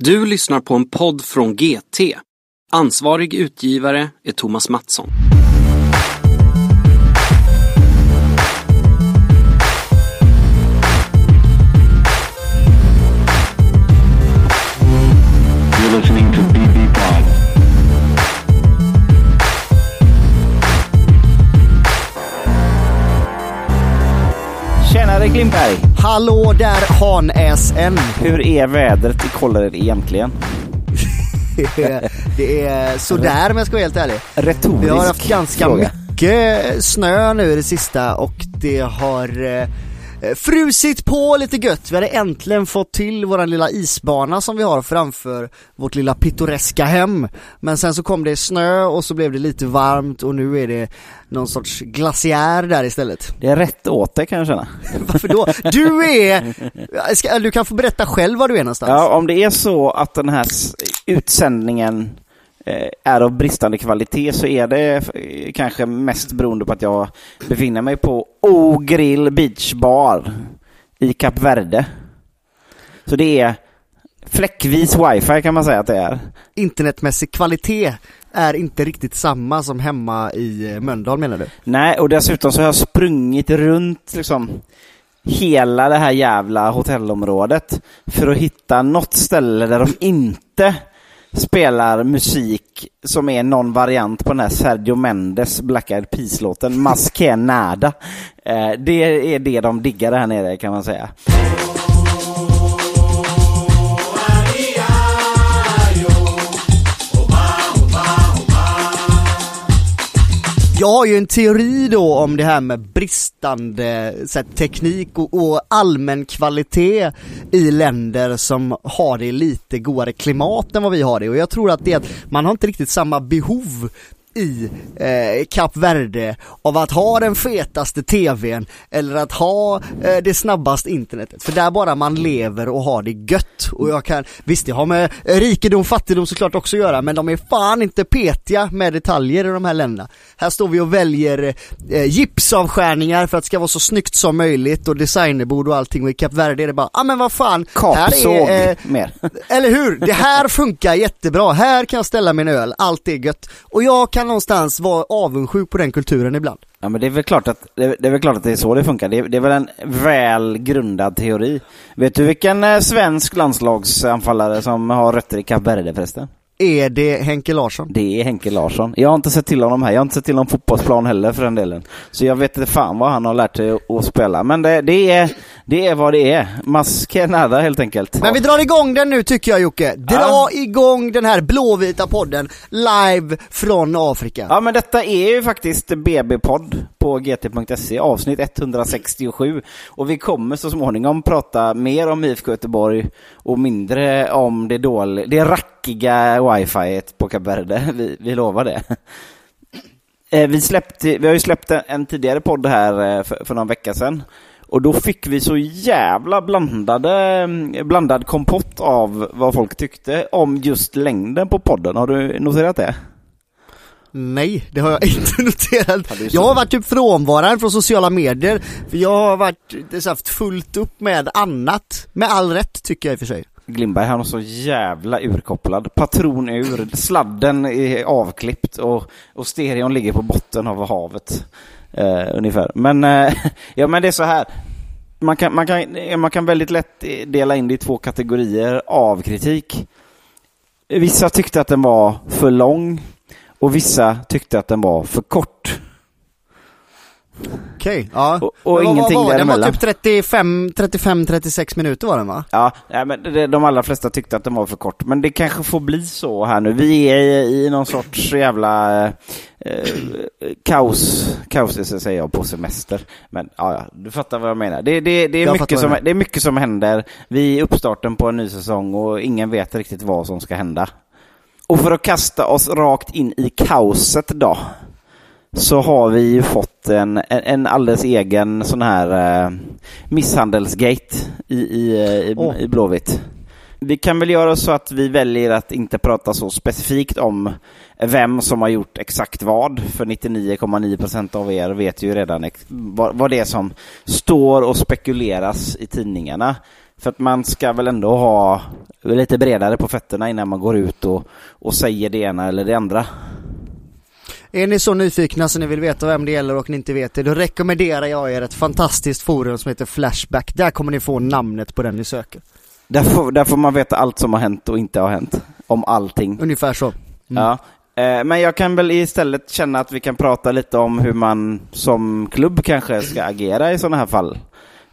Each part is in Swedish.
Du lyssnar på en podd från GT. Ansvarig utgivare är Thomas Mattsson. You're listening to BB Pod. Tjenare Klimberg! Hallå där Hanäsen! Hur är vädret i Kållered egentligen? Det är, sådär om jag ska vara helt ärlig. Retorisk Vi har haft ganska fråga. mycket snö nu i det sista och det har eh, frusit på lite gött. Vi hade äntligen fått till våran lilla isbana som vi har framför vårt lilla pittoreska hem. Men sen så kom det snö och så blev det lite varmt och nu är det någon sorts glaciär där istället. Det är rätt åt dig kan jag känna. Varför då? Du är, ska, du kan få berätta själv var du är någonstans. Ja, om det är så att den här utsändningen eh, är av bristande kvalitet så är det eh, kanske mest beroende på att jag befinner mig på O-grill Beach Bar i Kap Verde. Så det är fläckvis wifi kan man säga att det är. internetmässig kvalitet är inte riktigt samma som hemma i eh, Mölndal menar du? Nej, och dessutom så har jag sprungit runt liksom hela det här jävla hotellområdet för att hitta något ställe där de inte spelar musik som är någon variant på den här Sergio Mendes Black Eyed Peas-låten “Masque nada. Eh, Det är det de diggar här nere kan man säga. Jag har ju en teori då om det här med bristande så här, teknik och, och allmän kvalitet i länder som har det lite godare klimat än vad vi har det. Och jag tror att det är att man har inte riktigt samma behov i eh, Kap Verde av att ha den fetaste tvn eller att ha eh, det snabbaste internetet. För där bara man lever och har det gött. Och jag kan, visst det har med eh, rikedom, fattigdom såklart också att göra men de är fan inte petiga med detaljer i de här länderna. Här står vi och väljer eh, gipsavskärningar för att det ska vara så snyggt som möjligt och designerbord och allting och i Kap Verde är det bara, ja ah, men vad fan, Kapsåg eh, mer. eller hur? Det här funkar jättebra, här kan jag ställa min öl, allt är gött. Och jag kan någonstans vara avundsjuk på den kulturen ibland. Ja, men det är väl klart att det är, det är, väl klart att det är så det funkar. Det är, det är väl en väl grundad teori. Vet du vilken eh, svensk landslagsanfallare som har rötter i Kap Verde förresten? Är det Henke Larsson? Det är Henke Larsson. Jag har inte sett till honom här. Jag har inte sett till någon fotbollsplan heller för den delen. Så jag vet inte fan vad han har lärt sig att, spela. Men det, det, är, det är vad det är. Maske nada helt enkelt. Men vi drar igång den nu tycker jag Jocke. Dra Ja. igång den här blåvita podden live från Afrika. Ja men detta är ju faktiskt BB-podd på gt.se avsnitt 167 och vi kommer så småningom prata mer om IFK Göteborg och mindre om det dåliga, det rackiga wifi på Kap Verde. Vi, vi lovar det. Eh, vi, släppte, vi har ju släppt en- tidigare podd här eh, för, för någon vecka sedan och då fick vi så jävla blandade, mm, blandad kompott av vad folk tyckte om just längden på podden. Har du noterat det? Nej, det har jag inte noterat. Jag har varit typ frånvarande från sociala medier, för jag har varit, det så haft fullt upp med annat. Med all rätt tycker jag i och för sig. Glimberg han är så jävla urkopplad. Patron ur, sladden är avklippt och, och stereon ligger på botten av havet. Eh, ungefär. Men, eh, ja, men det är så här. Man kan, man, kan, man kan väldigt lätt dela in det i två kategorier av kritik. Vissa tyckte att den var för lång och vissa tyckte att den var för kort. Okej, ja. Och- och Men vad- ingenting vad var det? Den var däremellan. typ 35, 35, 36 minuter var den va? Ja, men det, de allra flesta tyckte att den var för kort. Men det kanske får bli så här nu. Vi är i, i någon sorts jävla eh, eh, kaos, kaos säger jag, på semester. Men ja, ja, du fattar vad jag menar. Det, det, det, är mycket vad som, det är mycket som händer. Vi är i uppstarten på en ny säsong och ingen vet riktigt vad som ska hända. Och för att kasta oss rakt in i kaoset då så har vi ju fått en, en, alldeles egen sån här eh, misshandelsgate i, i, i, Åh. i Blåvitt. Vi kan väl göra så att vi väljer att inte prata så specifikt om vem som har gjort exakt vad, för 99,9% av er vet ju redan vad, vad det är som står och spekuleras i tidningarna. För att man ska väl ändå ha lite bredare på fötterna innan man går ut och, och säger det ena eller det andra. Är ni så nyfikna så ni vill veta vem det gäller och ni inte vet det, då rekommenderar jag er ett fantastiskt forum som heter Flashback. Där kommer ni få namnet på den ni söker. Där får, där får man veta allt som har hänt och inte har hänt. Om allting. Ungefär så. Mm. Ja. Eh, Men jag kan väl istället känna att vi kan prata lite om hur man som klubb kanske ska agera i sådana här fall.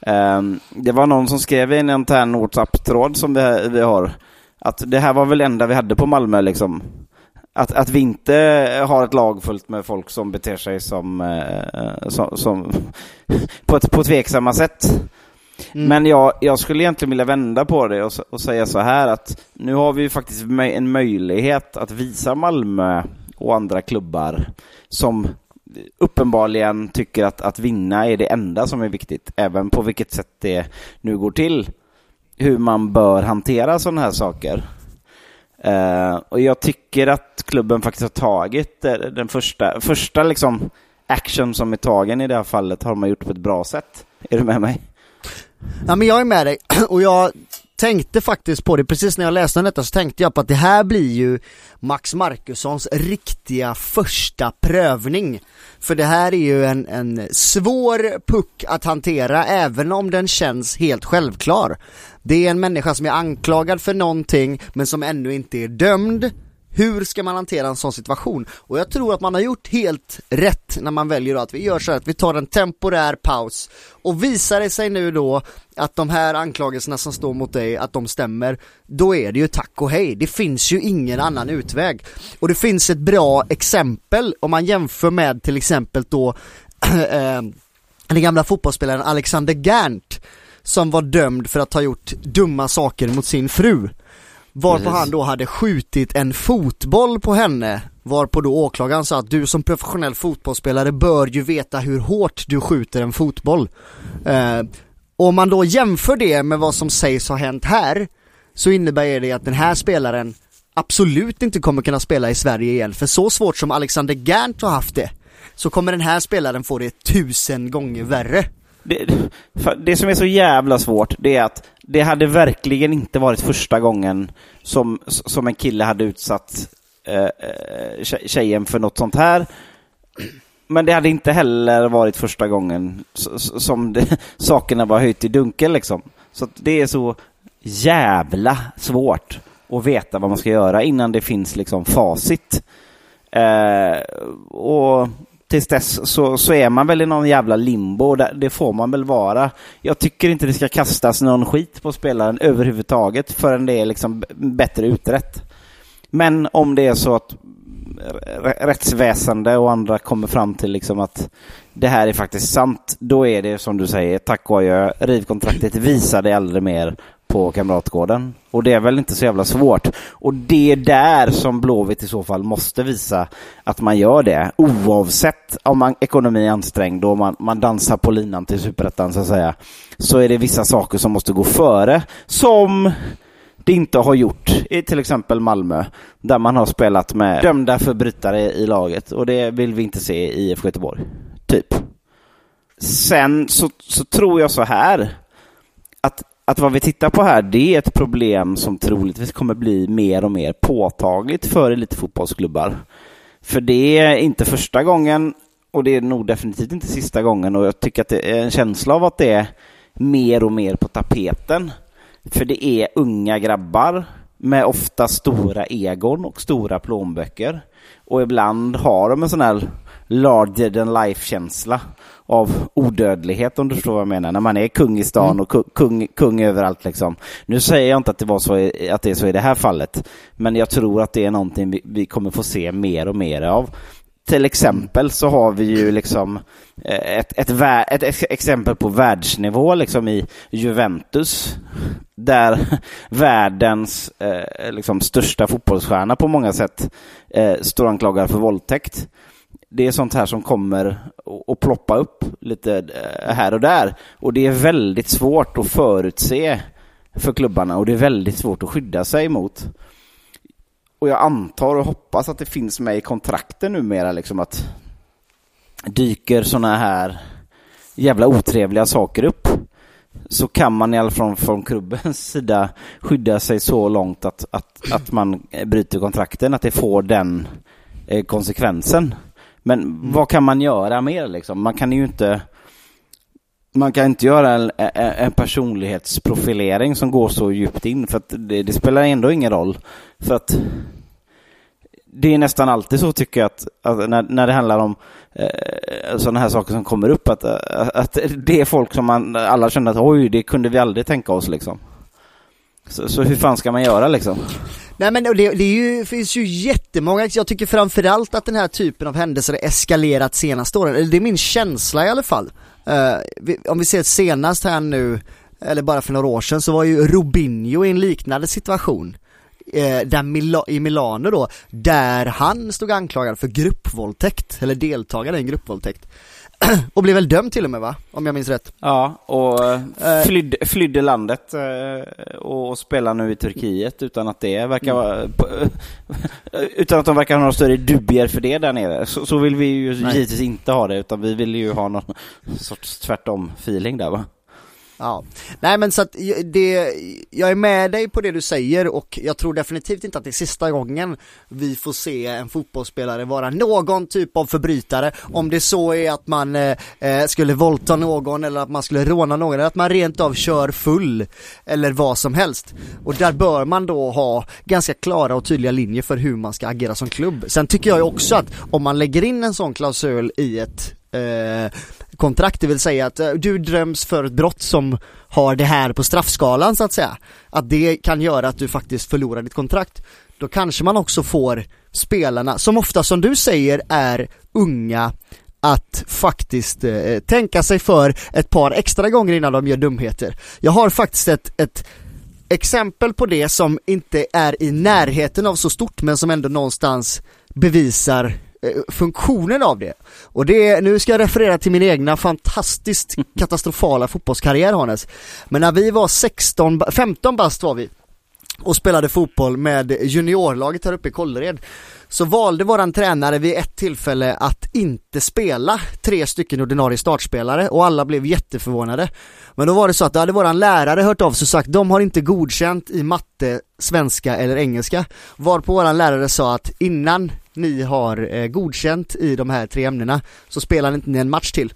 Eh, Det var någon som skrev i en intern WhatsApp-tråd som vi, vi har att det här var väl enda vi hade på Malmö liksom. Att, att vi inte har ett lag fullt med folk som beter sig som, eh, som, som på, ett, på tveksamma sätt. Mm. Men jag, jag skulle egentligen vilja vända på det och, och säga så här att nu har vi ju faktiskt en möjlighet att visa Malmö och andra klubbar som uppenbarligen tycker att, att vinna är det enda som är viktigt, även på vilket sätt det nu går till, hur man bör hantera sådana här saker. Eh, och jag tycker att klubben faktiskt har tagit eh, den första, första liksom action som är tagen i det här fallet har man gjort på ett bra sätt. Är du med mig? Ja men jag är med dig och jag tänkte faktiskt på det, precis när jag läste om detta så tänkte jag på att det här blir ju Max Markussons riktiga första prövning. För det här är ju en, en svår puck att hantera även om den känns helt självklar. Det är en människa som är anklagad för någonting men som ännu inte är dömd. Hur ska man hantera en sån situation? Och jag tror att man har gjort helt rätt när man väljer att vi gör så här att vi tar en temporär paus och visar det sig nu då att de här anklagelserna som står mot dig, att de stämmer, då är det ju tack och hej. Det finns ju ingen annan utväg. Och det finns ett bra exempel om man jämför med till exempel då eh, den gamla fotbollsspelaren Alexander Gernt som var dömd för att ha gjort dumma saker mot sin fru. Varpå Precis. han då hade skjutit en fotboll på henne. Varpå då åklagaren sa att du som professionell fotbollsspelare bör ju veta hur hårt du skjuter en fotboll. Eh, Om man då jämför det med vad som sägs ha hänt här Så innebär det att den här spelaren absolut inte kommer kunna spela i Sverige igen. För så svårt som Alexander Gerndt har haft det Så kommer den här spelaren få det tusen gånger värre. Det, det som är så jävla svårt, det är att det hade verkligen inte varit första gången som, som en kille hade utsatt eh, eh tjejen för något sånt här. Men det hade inte heller varit första gången som det, sakerna var höjt i dunkel liksom. Så att det är så jävla svårt att veta vad man ska göra innan det finns liksom facit. Eh, och tills dess så, så är man väl i någon jävla limbo, och det får man väl vara. Jag tycker inte det ska kastas någon skit på spelaren överhuvudtaget förrän det är liksom bättre utrett. Men om det är så att rättsväsende och andra kommer fram till liksom att det här är faktiskt sant, då är det som du säger, tack och adjö, riv kontraktet, visa det aldrig mer på Kamratgården. Och det är väl inte så jävla svårt. Och det är där som Blåvitt i så fall måste visa att man gör det, oavsett om man, ekonomi är ansträngd och man, man dansar på linan till superettan så att säga, så är det vissa saker som måste gå före, som det inte har gjort i till exempel Malmö, där man har spelat med dömda förbrytare i laget och det vill vi inte se i IFK Göteborg. Typ. Sen så, så tror jag så här, att, att vad vi tittar på här, det är ett problem som troligtvis kommer bli mer och mer påtagligt för elitfotbollsklubbar. För det är inte första gången och det är nog definitivt inte sista gången och jag tycker att det är en känsla av att det är mer och mer på tapeten. För det är unga grabbar med ofta stora egon och stora plånböcker. Och ibland har de en sån här larger than life-känsla av odödlighet om du förstår vad jag menar. När man är kung i stan och ku- kung, kung överallt liksom. Nu säger jag inte att det, var så att det är så i det här fallet. Men jag tror att det är någonting vi, vi kommer få se mer och mer av. Till exempel så har vi ju liksom eh, ett, ett, ett ex- exempel på världsnivå liksom i Juventus. Där världens eh, liksom största fotbollsstjärna på många sätt eh, står anklagad för våldtäkt. Det är sånt här som kommer att- ploppa upp lite eh, här och där. Och det är väldigt svårt att förutse för klubbarna och det är väldigt svårt att skydda sig mot. Och jag antar och hoppas att det finns med i kontrakten numera liksom att dyker såna här jävla otrevliga saker upp så kan man i alla fall från klubbens sida skydda sig så långt att, att, att man bryter kontrakten, att det får den eh, konsekvensen. Men Mm. vad kan man göra mer liksom? Man kan ju inte man kan inte göra en, en- personlighetsprofilering som går så djupt in för att det, det spelar ändå ingen roll. För att det är nästan alltid så tycker jag att, att när, när det handlar om eh, sådana här saker som kommer upp att, att det är folk som man alla känner att oj, det kunde vi aldrig tänka oss liksom. Så, så hur fan ska man göra liksom? Nej men det, det är ju, finns ju jättemånga, jag tycker framförallt att den här typen av händelser har eskalerat senaste åren, eller det är min känsla i alla fall. Uh, vi, om vi ser senast här nu, eller bara för några år sedan, så var ju Robinho i en liknande situation. Uh, där Mila, I Milano då, där han stod anklagad för gruppvåldtäkt, eller deltagare i en gruppvåldtäkt. och blev väl dömd till och med va? Om jag minns rätt. Ja, och Eh. flydde, flydde landet eh, och spelar nu i Turkiet utan att det verkar vara... Utan att de verkar ha några större dubier för det där nere. Så, så vill vi ju Nej. givetvis inte ha det, utan vi vill ju ha någon sorts tvärtom-feeling där va? Ja, nej men så att det, jag är med dig på det du säger och jag tror definitivt inte att det är sista gången vi får se en fotbollsspelare vara någon typ av förbrytare. Om det så är att man eh, eh, skulle våldta någon eller att man skulle råna någon eller att man rent av kör full eller vad som helst. Och där bör man då ha ganska klara och tydliga linjer för hur man ska agera som klubb. Sen tycker jag ju också att om man lägger in en sån klausul i ett eh, kontrakt, det vill säga att eh, du döms för ett brott som har det här på straffskalan så att säga. Att det kan göra att du faktiskt förlorar ditt kontrakt. Då kanske man också får spelarna, som ofta som du säger är unga, att faktiskt eh, tänka sig för ett par extra gånger innan de gör dumheter. Jag har faktiskt ett, ett exempel på det som inte är i närheten av så stort men som ändå någonstans bevisar funktionen av det. Och det nu ska jag referera till min egna fantastiskt katastrofala fotbollskarriär Hannes. Men när vi var 16, ba- 15 bast var vi och spelade fotboll med juniorlaget här uppe i Kållered så valde våran tränare vid ett tillfälle att inte spela tre stycken ordinarie startspelare och alla blev jätteförvånade. Men då var det så att då hade våran lärare hört av sig och sagt de har inte godkänt i matte, svenska eller engelska. Varpå våran lärare sa att innan ni har eh, godkänt i de här tre ämnena så spelar inte ni en match till.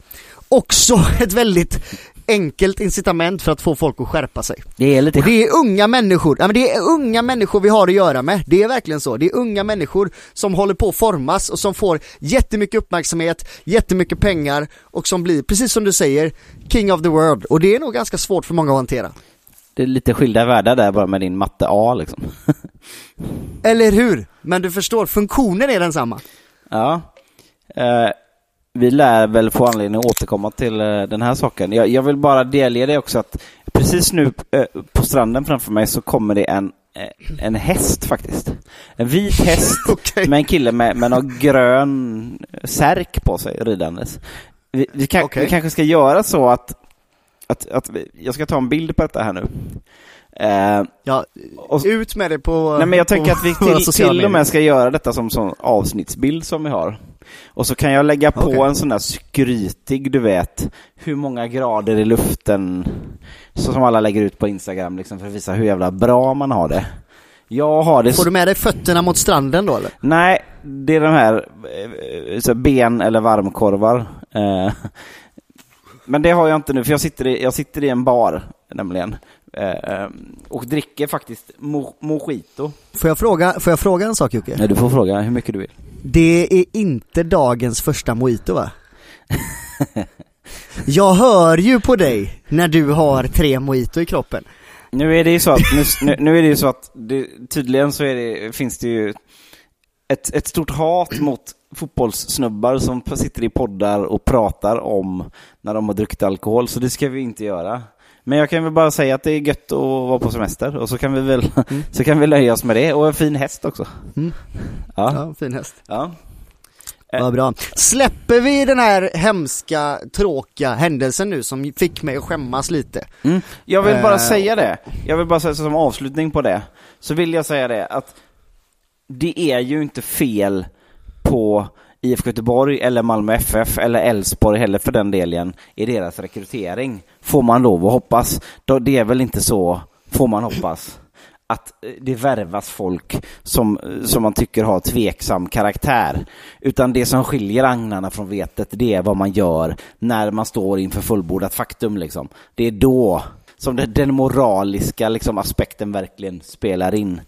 Också ett väldigt enkelt incitament för att få folk att skärpa sig. Det är lite... Och det är unga människor, ja men det är unga människor vi har att göra med, det är verkligen så. Det är unga människor som håller på att formas och som får jättemycket uppmärksamhet, jättemycket pengar och som blir, precis som du säger, king of the world. Och det är nog ganska svårt för många att hantera. Det är lite skilda världar där bara med din matte A liksom. Eller hur? Men du förstår, funktionen är densamma. Ja. Eh, vi lär väl få anledning att återkomma till eh, den här saken. Jag, jag vill bara delge dig också att precis nu eh, på stranden framför mig så kommer det en, eh, en häst faktiskt. En vit häst Okej. med en kille med, med någon grön särk på sig ridandes. Vi, vi, kan, Okej. vi kanske ska göra så att, att, att vi, jag ska ta en bild på detta här nu. Eh, Ja, och, ut med det på Nej men jag tänker att vi till, till och med ska göra detta som sån avsnittsbild som vi har. Och så kan jag lägga på Okej. en sån där skrytig, du vet, hur många grader i luften, så som alla lägger ut på Instagram liksom för att visa hur jävla bra man har det. Jag har det... Får du med dig fötterna mot stranden då eller? Nej, det är de här eh, så ben eller varmkorvar. Eh, Men det har jag inte nu, för jag sitter i, jag sitter i en bar nämligen. Eh, Och dricker faktiskt mo, mojito. Får jag fråga, får jag fråga en sak Jocke? Nej, du får fråga hur mycket du vill. Det är inte dagens första mojito va? Jag hör ju på dig när du har tre mojito i kroppen. Nu är det ju så att, nu, nu, är det ju så att det, tydligen så det, finns det ju ett, ett stort hat mot fotbollssnubbar som sitter i poddar och pratar om när de har druckit alkohol, så det ska vi inte göra. Men jag kan väl bara säga att det är gött att vara på semester och så kan vi väl så kan vi nöja oss med det och en fin häst också. Mm. Ja. Ja, fin häst. ja. Eh. Vad bra. Släpper vi den här hemska, tråkiga händelsen nu som fick mig att skämmas lite? Mm. Jag vill bara Eh, säga det. Jag vill bara säga som avslutning på det. Så vill jag säga det att det är ju inte fel på IFK Göteborg eller Malmö FF eller Elfsborg heller för den delen i deras rekrytering. Får man lov att hoppas. Det är väl inte så, får man hoppas, att eh, det värvas folk som, eh, som man tycker har tveksam karaktär. Utan det som skiljer agnarna från vetet, det är vad man gör när man står inför fullbordat faktum. Liksom. Det är då som det, den moraliska liksom, aspekten verkligen spelar in.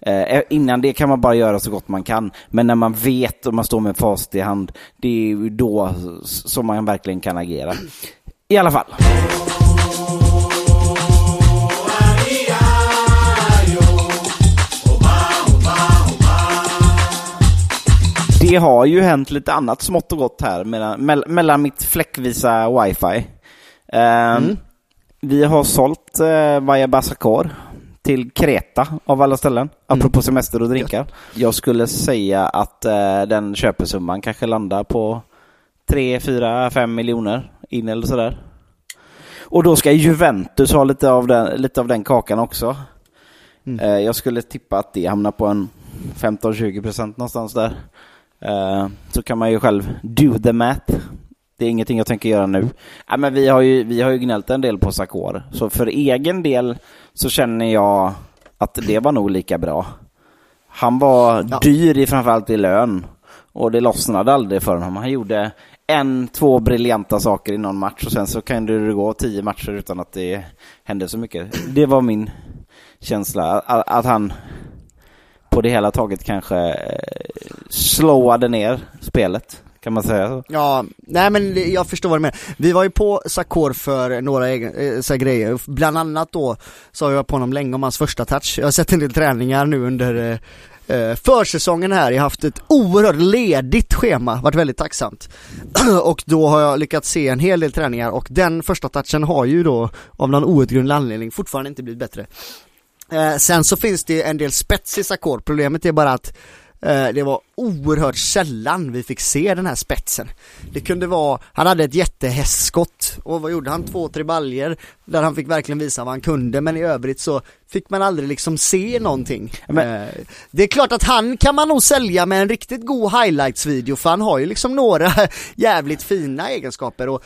Eh, eh, innan det kan man bara göra så gott man kan. Men när man vet och man står med fast i hand, det är ju då som man verkligen kan agera. I alla fall. Det har ju hänt lite annat smått och gott här mellan, mellan mitt fläckvisa wifi. Eh, mm. Vi har sålt eh, Vaja Basakor till Kreta av alla ställen, mm. apropå semester och drinkar. Jag skulle säga att eh, den köpesumman kanske landar på 3, 4, 5 miljoner in eller sådär. Och då ska Juventus ha lite av den, lite av den kakan också. Mm. Eh, jag skulle tippa att det hamnar på en 15-20 procent någonstans där. Eh, så kan man ju själv do the math. Det är ingenting jag tänker göra nu. Ja, men vi, har ju, vi har ju gnällt en del på Sakor. Så för egen del så känner jag att det var nog lika bra. Han var ja. dyr i framförallt i lön. Och det lossnade aldrig för honom. Han gjorde en, två briljanta saker i någon match och sen så kan det gå tio matcher utan att det hände så mycket. Det var min känsla. Att han på det hela taget kanske slowade slåade ner spelet. Kan man säga så? Ja, nej men jag förstår vad du menar. Vi var ju på Sakor för några egen, eh, så grejer, bland annat då så har jag på honom länge om hans första touch. Jag har sett en del träningar nu under eh, Eh, försäsongen här, jag har haft ett oerhört ledigt schema, varit väldigt tacksamt. och då har jag lyckats se en hel del träningar och den första touchen har ju då av någon outgrundlig anledning fortfarande inte blivit bättre. Eh, sen så finns det en del spets i Sakor, problemet är bara att det var oerhört sällan vi fick se den här spetsen. Det kunde vara, han hade ett jättehästskott och vad gjorde han? Två, tre baljer där han fick verkligen visa vad han kunde men i övrigt så fick man aldrig liksom se någonting. Men... Eh, det är klart att han kan man nog sälja med en riktigt god highlights-video för han har ju liksom några jävligt fina egenskaper och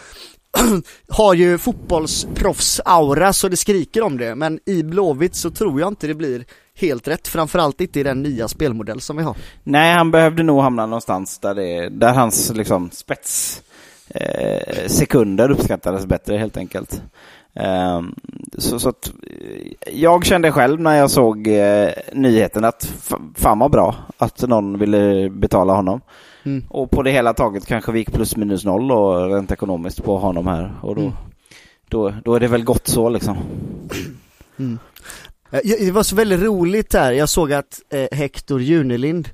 har ju fotbollsproffs-aura så det skriker om det men i Blåvitt så tror jag inte det blir helt rätt, framförallt inte i den nya spelmodell som vi har. Nej, han behövde nog hamna någonstans där, det, där hans liksom, spets eh, sekunder uppskattades bättre helt enkelt. Eh, så, så att, eh, jag kände själv när jag såg eh, nyheten att fan vad bra att någon ville betala honom. Mm. Och på det hela taget kanske vi gick plus minus noll och rent ekonomiskt på honom här. Och då, mm. då, då är det väl gott så liksom. Mm. Eh, det var så väldigt roligt här, jag såg att eh, Hector Junelind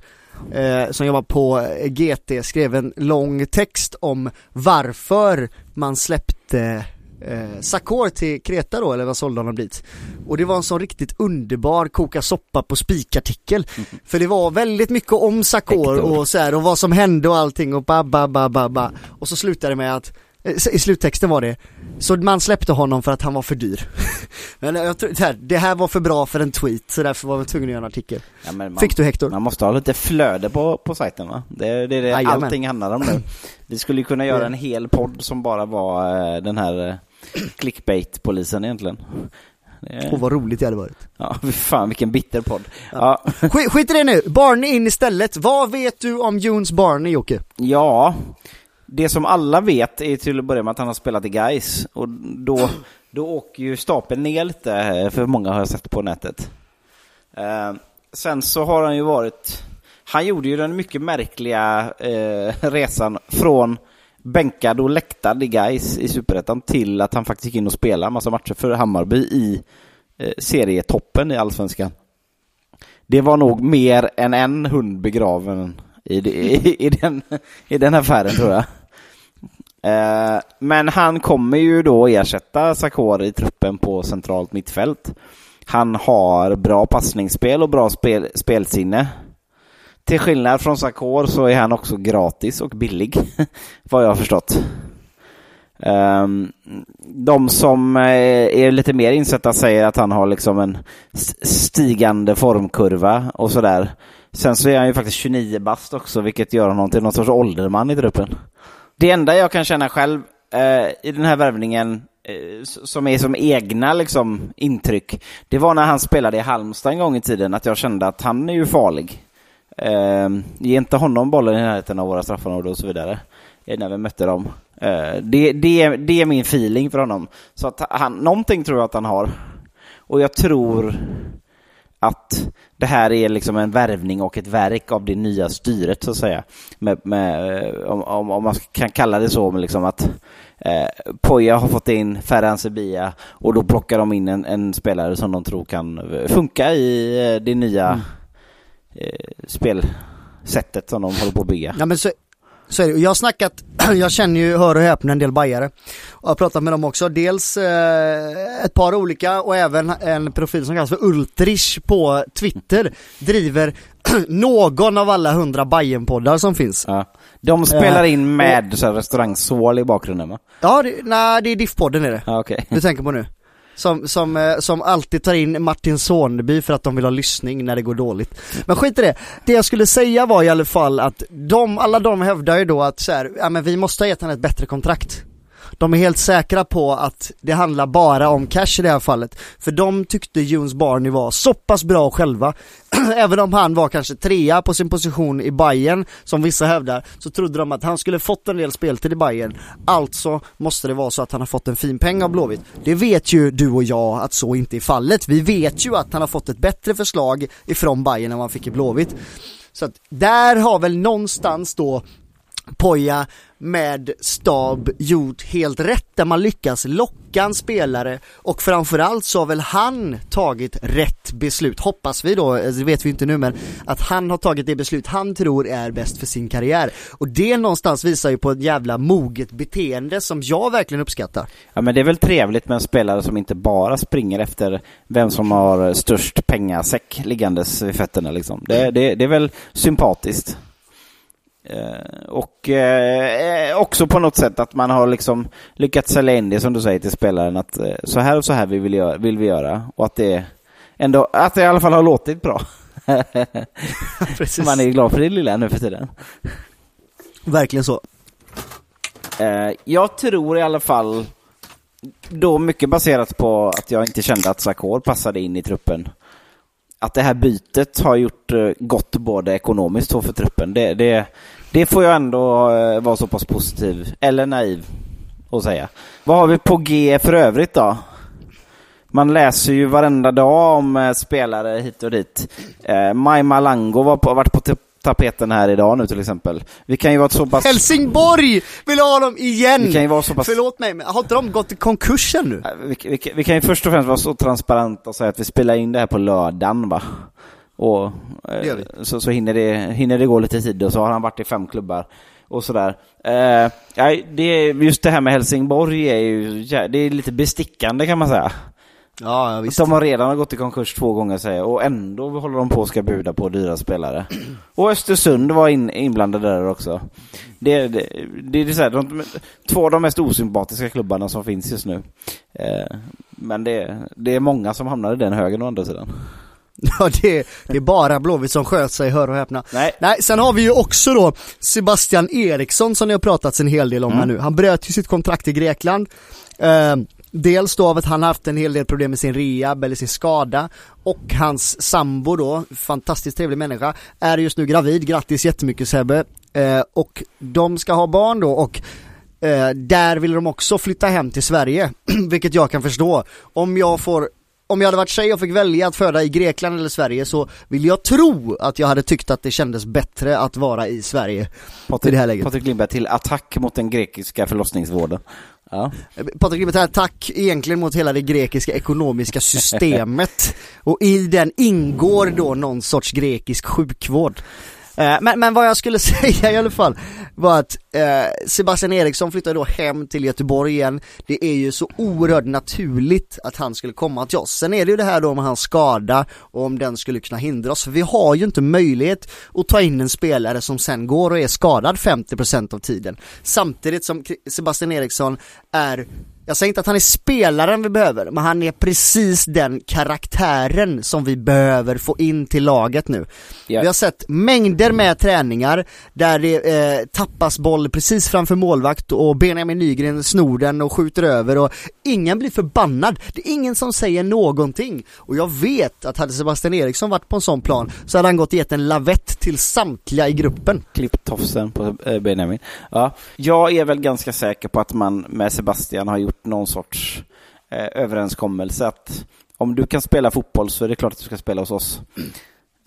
eh, som jobbar på GT skrev en lång text om varför man släppte eh, Sakor till Kreta då, eller vad sålde honom dit. Och det var en sån riktigt underbar koka soppa på spikartikel. Mm. För det var väldigt mycket om Sakor och så här, och vad som hände och allting och ba ba ba ba ba. Och så slutade det med att Eh, i sluttexten var det, så man släppte honom för att han var för dyr. men jag tror, det här, det här var för bra för en tweet, så därför var man tvungen att göra en artikel. Ja, man, Fick du Hector? Man måste ha lite flöde på, på sajten va? Det, det är det Jajamän. allting handlar om nu. Vi skulle kunna göra en hel podd som bara var uh, den här uh, clickbait-polisen egentligen. Åh oh, vad roligt det hade varit. Ja, fan vilken bitter podd. Ja. Ja. Skit, skit i det nu, Barney in istället. Vad vet du om Jones Barney Jocke? Ja, det som alla vet är till att börja med att han har spelat i Guys och då, då åker ju stapeln ner lite eh, för många har jag sett på nätet. Eh, sen så har han ju varit, han gjorde ju den mycket märkliga eh, resan från bänkad och läktad i Guys i Superettan till att han faktiskt gick in och spelade massa matcher för Hammarby i eh, serietoppen i Allsvenskan. Det var nog mer än en hund begraven i, i, i, den, i den affären tror jag. Eh, men han kommer ju då ersätta Sakor i truppen på centralt mittfält. Han har bra passningsspel och bra spel, spelsinne. Till skillnad från Sakor så är han också gratis och billig, vad jag har förstått. Um, de som eh, är lite mer insatta säger att han har liksom en stigande formkurva och sådär. Sen så är han ju faktiskt 29 bast också, vilket gör honom till någon sorts ålderman i truppen. Det enda jag kan känna själv uh, i den här värvningen eh, som är som egna liksom, intryck, det var när han spelade i Halmstad en gång i tiden, att jag kände att han är ju farlig. Eh, ge inte honom bollen i närheten av våra straffområden och så vidare. eh, När vi mötte dem. Eh, det, det, det är min feeling för honom. Så att han, någonting tror jag att han har. Och jag tror att det här är liksom en värvning och ett verk av det nya styret så att säga. Med, med, eh, om, om, om man kan kalla det så, men liksom att eh, Poja har fått in Ferhan Sebia och då plockar de in en, en spelare som de tror kan funka i eh, det nya Mm eh, spelsättet som de håller på att bygga. Ja men så, så är det. Jag har snackat, jag känner ju, hör och häpna, en del bajare. Jag har pratat med dem också. Dels eh, ett par olika och även en profil som kallas för Ultrich på Twitter driver någon av alla hundra Bajen-poddar som finns. Ja. De spelar Eh, in med så här restaurangsål i bakgrunden va? Ja, det, nej det är Diff-podden är det. Ja, okej. Du tänker på nu? Som, som, eh, som alltid tar in Martin Soneby för att de vill ha lyssning när det går dåligt. Men skit i det. Det jag skulle säga var i alla fall att de, alla de hävdar ju då att så här, ja men vi måste ha gett henne ett bättre kontrakt. De är helt säkra på att det handlar bara om cash i det här fallet. För de tyckte Jones Barney var så pass bra själva. Även om han var kanske trea på sin position i Bayern som vissa hävdar, så trodde de att han skulle fått en del speltid i Bayern. Alltså måste det vara så att han har fått en fin peng av Blåvitt. Det vet ju du och jag att så inte är fallet. Vi vet ju att han har fått ett bättre förslag ifrån Bayern än vad han fick i Blåvitt. Så att där har väl någonstans då Poja med stab gjort helt rätt där man lyckas locka en spelare och framförallt så har väl han tagit rätt beslut, hoppas vi då, eh, det vet vi inte nu men att han har tagit det beslut han tror är bäst för sin karriär och det någonstans visar ju på ett jävla moget beteende som jag verkligen uppskattar. Ja men det är väl trevligt med en spelare som inte bara springer efter vem som har störst pengasäck liggandes vid fötterna liksom. Det, det, det är väl sympatiskt. Eh, och eh, också på något sätt att man har liksom lyckats sälja in det som du säger till spelaren att eh, så här och så här vi vill, göra, vill vi göra och att det ändå, att det i alla fall har låtit bra. Man är glad för det lilla nu för tiden. Verkligen så. Eh, jag tror i alla fall, då mycket baserat på att jag inte kände att Sakor passade in i truppen, att det här bytet har gjort eh, gott både ekonomiskt och för truppen. Det, det, det får jag ändå eh, vara så pass positiv, eller naiv, att säga. Vad har vi på G för övrigt då? Man läser ju varenda dag om eh, spelare hit och dit. Eh, Maj Malango var på, varit på tapeten här idag nu till exempel. Vi kan ju vara så pass... Helsingborg vill ha dem igen! Vi kan ju vara så pass... Förlåt mig, men har inte de gått i konkurs ännu? Eh, Vi, vi, vi kan ju först och främst vara så transparenta och säga att vi spelar in det här på lördagen va. Och eh, så, så hinner, det, hinner det gå lite tid och så har han varit i fem klubbar och sådär. Eh, det, just det här med Helsingborg är ju det är lite bestickande kan man säga. Ja, ja visst. De har redan gått i konkurs två gånger säger jag och ändå håller de på att ska buda på dyra spelare. Och Östersund var in, inblandade där också. Det, det, det är så här, de, två av de mest osympatiska klubbarna som finns just nu. Eh, men det, det är många som hamnar i den högen å andra sidan. Ja det är, det är bara Blåvitt som sköt sig, hör och häpna. Nej. Nej, sen har vi ju också då Sebastian Eriksson som ni har pratat en hel del om här Mm. nu. Han bröt ju sitt kontrakt i Grekland. Eh, dels då av att han haft en hel del problem med sin rehab eller sin skada och hans sambo då, fantastiskt trevlig människa, är just nu gravid. Grattis jättemycket Sebbe. Eh, och de ska ha barn då och eh, där vill de också flytta hem till Sverige, vilket jag kan förstå. Om jag får om jag hade varit tjej och fick välja att föda i Grekland eller Sverige så vill jag tro att jag hade tyckt att det kändes bättre att vara i Sverige. Patrik, I det här läget. Patrik Lindberg till attack mot den grekiska förlossningsvården. Ja. Patrik Lindberg, här, tack egentligen mot hela det grekiska ekonomiska systemet och i den ingår då någon sorts grekisk sjukvård. Eh, men, men vad jag skulle säga i alla fall var att eh, Sebastian Eriksson flyttade då hem till Göteborg igen. Det är ju så oerhört naturligt att han skulle komma till oss. Sen är det ju det här då med hans skada och om den skulle kunna hindra oss. För vi har ju inte möjlighet att ta in en spelare som sen går och är skadad 50% av tiden. Samtidigt som Sebastian Eriksson är jag säger inte att han är spelaren vi behöver, men han är precis den karaktären som vi behöver få in till laget nu. Ja. Vi har sett mängder med träningar där det eh, tappas boll precis framför målvakt och Benjamin Nygren snor den och skjuter över och ingen blir förbannad. Det är ingen som säger någonting. Och jag vet att hade Sebastian Eriksson varit på en sån plan så hade han gått och gett en lavett till samtliga i gruppen. Klipp tofsen på eh, Benjamin. Ja, jag är väl ganska säker på att man med Sebastian har gjort någon sorts eh, överenskommelse att om du kan spela fotboll så är det klart att du ska spela hos oss.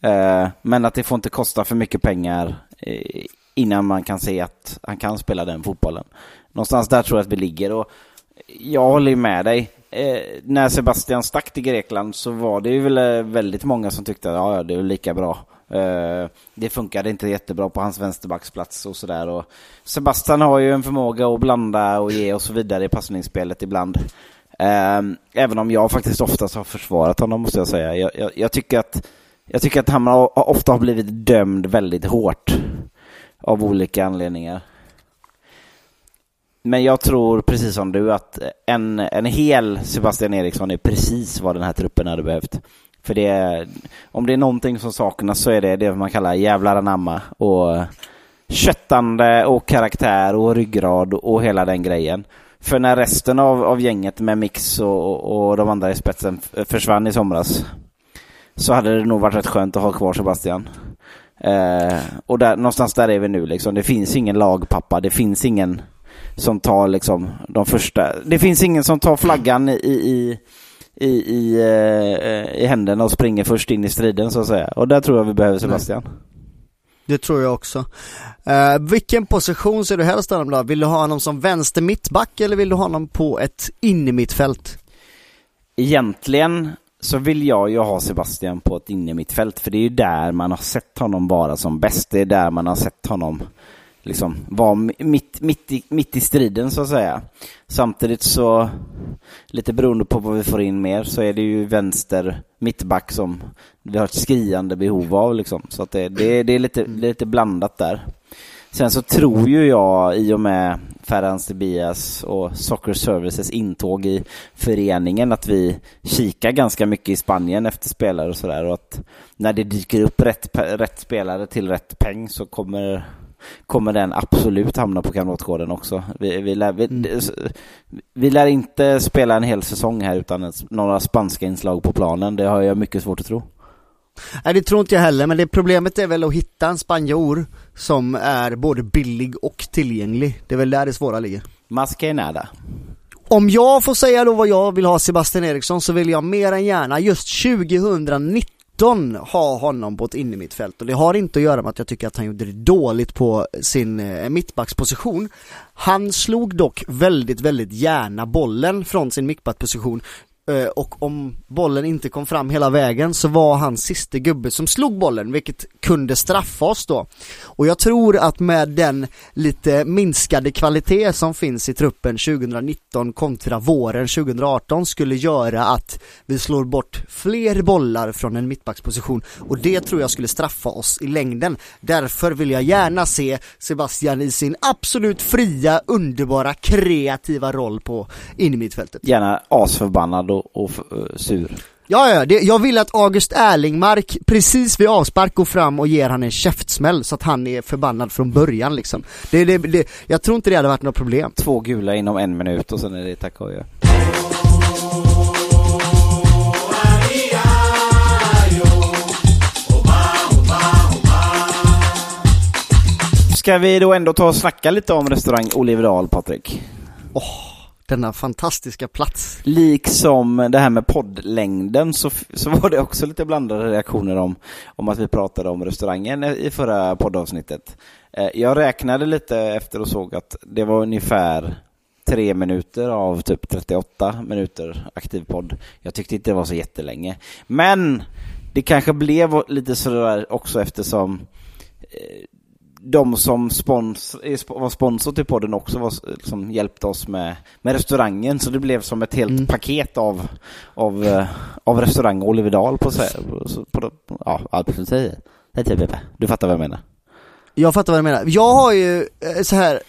Eh, men att det får inte kosta för mycket pengar eh, innan man kan se att han kan spela den fotbollen. Någonstans där tror jag att vi ligger och jag håller med dig. Eh, när Sebastian stack till Grekland så var det ju väl eh, väldigt många som tyckte att ja, det är lika bra. Eh, det funkade inte jättebra på hans vänsterbacksplats och sådär. Sebastian har ju en förmåga att blanda och ge och så vidare i passningsspelet ibland. Ehm, även om jag faktiskt oftast har försvarat honom måste jag säga. Jag, jag, jag tycker att jag tycker att han har, ofta har blivit dömd väldigt hårt av olika anledningar. Men jag tror precis som du att en, en hel Sebastian Eriksson är precis vad den här truppen hade behövt. För det är, om det är någonting som saknas så är det det man kallar jävlar anamma och köttande och karaktär och ryggrad och hela den grejen. För när resten av, av gänget med Mix och, och de andra i spetsen försvann i somras så hade det nog varit rätt skönt att ha kvar Sebastian. Eh, och där, någonstans där är vi nu liksom. Det finns ingen lagpappa, det finns ingen som tar liksom de första... Det finns ingen som tar flaggan i, i, i, i, eh, i händerna och springer först in i striden så att säga. Och där tror jag vi behöver Sebastian. Nej. Det tror jag också. Uh, vilken position ser du helst honom då? Vill du ha honom som vänster mittback eller vill du ha honom på ett innermittfält? Egentligen så vill jag ju ha Sebastian på ett innermittfält för det är ju där man har sett honom bara som bäst. Det är där man har sett honom liksom vara mitt, mitt, i, mitt i striden så att säga. Samtidigt så, lite beroende på vad vi får in mer, så är det ju vänster mittback som vi har ett skriande behov av liksom. Så att det, det, det är lite, lite blandat där. Sen så tror ju jag, i och med Ferhan Tobias och Soccer Services intåg i föreningen, att vi kikar ganska mycket i Spanien efter spelare och sådär. Och att när det dyker upp rätt, rätt spelare till rätt peng så kommer kommer den absolut hamna på Kamratgården också. Vi, vi, lär, vi, mm. vi lär inte spela en hel säsong här utan några spanska inslag på planen. Det har jag mycket svårt att tro. Nej det tror inte jag heller, men det problemet är väl att hitta en spanjor som är både billig och tillgänglig. Det är väl där det svåra ligger. Maskenada. Om jag får säga då vad jag vill ha Sebastian Eriksson så vill jag mer än gärna just 2019 19 ha honom på ett innermittfält och det har inte att göra med att jag tycker att han gjorde det dåligt på sin eh, mittbacksposition. Han slog dock väldigt, väldigt gärna bollen från sin mittbacksposition Eh, och om bollen inte kom fram hela vägen så var han sista gubbe som slog bollen, vilket kunde straffa oss då. Och jag tror att med den lite minskade kvalitet som finns i truppen 2019 kontra våren 2018 skulle göra att vi slår bort fler bollar från en mittbacksposition och det tror jag skulle straffa oss i längden. Därför vill jag gärna se Sebastian i sin absolut fria, underbara, kreativa roll på innermittfältet. Gärna asförbannad och och, och uh, sur. Ja, ja, det, jag vill att August Erlingmark precis vid avspark går fram och ger han en käftsmäll så att han är förbannad från början liksom. Det, det, det, jag tror inte det hade varit något problem. Två gula inom en minut och sen är det tack och Ska vi då ändå ta och snacka lite om restaurang Oliveral, Patrik? Åh, oh denna fantastiska plats. Liksom det här med poddlängden så, så var det också lite blandade reaktioner om, om att vi pratade om restaurangen i förra poddavsnittet. Eh, jag räknade lite efter och såg att det var ungefär tre minuter av typ 38 minuter aktiv podd. Jag tyckte inte det var så jättelänge. Men det kanske blev lite sådär också eftersom eh, de som spons, var sponsor till podden också var, liksom, hjälpte oss med, med restaurangen. Så det blev som ett helt Mm. paket av, av, eh, av restaurang Oliverdal på, sig- på, på, ja, ja, precis. Du fattar vad jag menar. Jag fattar vad du menar. Jag har ju eh, så här.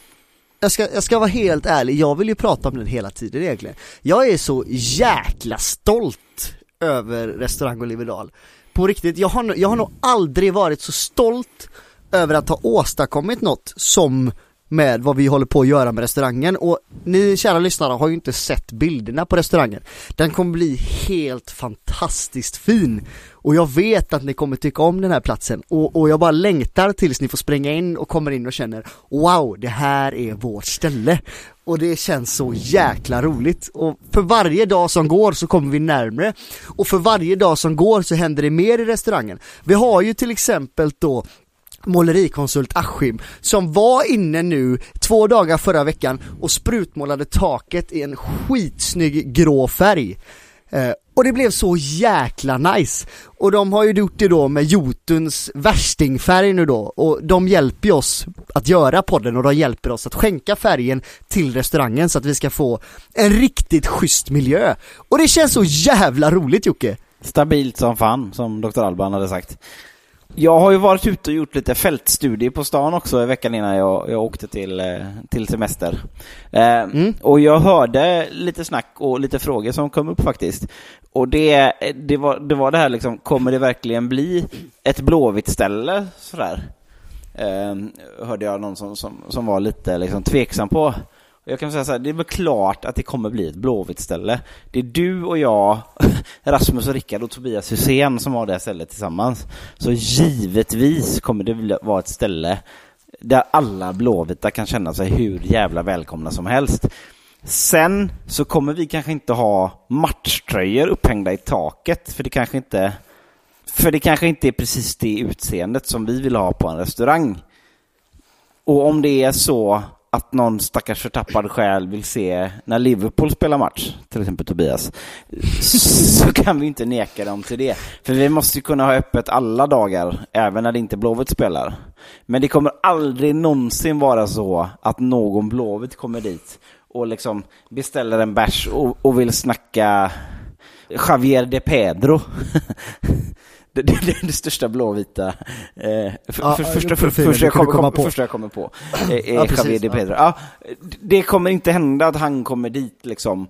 Jag ska, jag ska vara helt ärlig, jag vill ju prata om den hela tiden egentligen. Jag är så jäkla stolt över restaurang Oliverdal. På riktigt, jag har, jag har nog aldrig varit så stolt över att ha åstadkommit något som med vad vi håller på att göra med restaurangen och ni kära lyssnare har ju inte sett bilderna på restaurangen. Den kommer bli helt fantastiskt fin och jag vet att ni kommer tycka om den här platsen och, och jag bara längtar tills ni får spränga in och kommer in och känner Wow, det här är vårt ställe! Och det känns så jäkla roligt och för varje dag som går så kommer vi närmre och för varje dag som går så händer det mer i restaurangen. Vi har ju till exempel då målerikonsult Askim som var inne nu två dagar förra veckan och sprutmålade taket i en skitsnygg grå färg. Eh, och det blev så jäkla nice. Och de har ju gjort det då med Jotuns värstingfärg nu då och de hjälper ju oss att göra podden och de hjälper oss att skänka färgen till restaurangen så att vi ska få en riktigt schysst miljö. Och det känns så jävla roligt Jocke! Stabilt som fan, som Dr. Alban hade sagt. Jag har ju varit ute och gjort lite fältstudier på stan också i veckan innan jag, jag åkte till, eh, till semester. Eh, Och jag hörde lite snack och lite frågor som kom upp faktiskt. Och det, det, var, det var det här liksom, kommer det verkligen bli ett blåvitt ställe sådär? Eh, hörde jag någon som, som, som var lite liksom, tveksam på. Jag kan säga så här, det är väl klart att det kommer bli ett blåvitt ställe. Det är du och jag, Rasmus och Rickard och Tobias Hussein som har det här stället tillsammans. Så givetvis kommer det vara ett ställe där alla blåvita kan känna sig hur jävla välkomna som helst. Sen så kommer vi kanske inte ha matchtröjor upphängda i taket, för det kanske inte för det kanske inte är precis det utseendet som vi vill ha på en restaurang. Och om det är så att någon stackars förtappad själ vill se när Liverpool spelar match, till exempel Tobias, så kan vi inte neka dem till det. För vi måste ju kunna ha öppet alla dagar, även när det inte Blåvitt spelar. Men det kommer aldrig någonsin vara så att någon Blåvitt kommer dit och liksom beställer en bärs och, och vill snacka Javier de Pedro. Det, det, det är det största blåvita. Eh, för, Ja, för, ja, första, för, profilen första, jag kommer, komma på. första jag kommer på eh, är Ja, Javier de ja. Pedro. Ja, det kommer inte hända att han kommer dit liksom